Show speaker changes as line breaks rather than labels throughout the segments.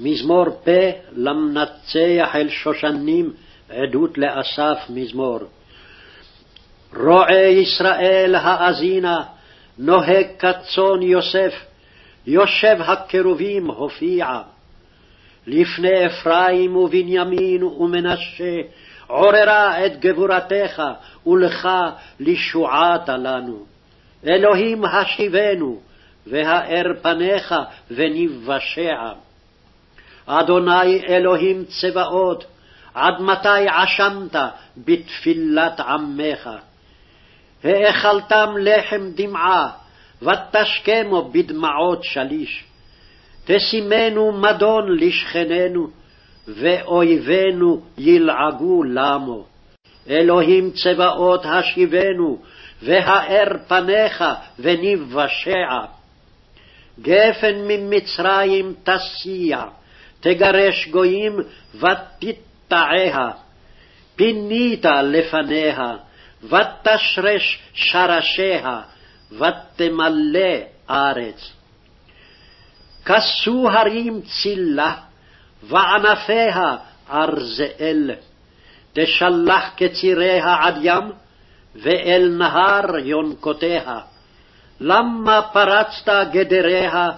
מזמור פה למנצח אל שושנים, עדות לאסף מזמור. רועה ישראל האזינה, נוהג כצאן יוסף, יושב הכרובים הופיע. לפני אפרים ובנימין ומנשה, עוררה את גבורתך, ולך לשועתה לנו. אלוהים השיבנו, והאר פניך ונבשע. אדוני אלוהים צבאות, עד מתי עשנת בתפילת עמך? האכלתם לחם דמעה, ותשכמו בדמעות שליש. תשימנו מדון לשכננו, ואויבינו ילעגו למו. אלוהים צבאות השיבנו, והאר פניך ונבשע. גפן ממצרים תסיע, תגרש גויים ותטעיה. פינית לפניה, ותשרש שרשיה, ותמלא ארץ. כסו הרים צילה, וענפיה ארזאל. תשלח קציריה עד ים, ואל נהר יונקותיה. למה פרצת גדריה,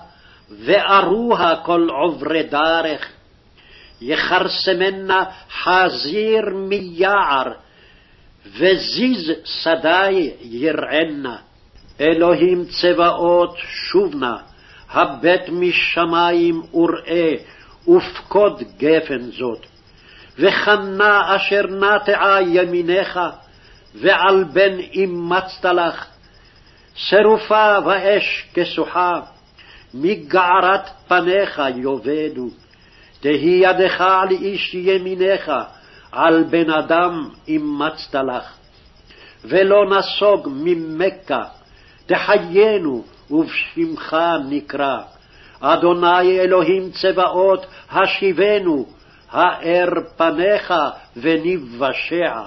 וארוה כל עוברי דרך? יכרסמנה חזיר מיער, וזיז שדי ירענה. אלוהים צבאות שובנה, הבט משמים וראה, ופקוד גפן זאת. וחנה אשר נטעה ימינך, ועל בן אימצת לך. שרופה ואש כסוחה, מגערת פניך יאבדו. תהי ידך על איש ימינך, על בן אדם אימצת לך. ולא נסוג ממכה, תחיינו, ובשמך נקרא. אדוני אלוהים צבאות, השיבנו, האר פניך ונבשע.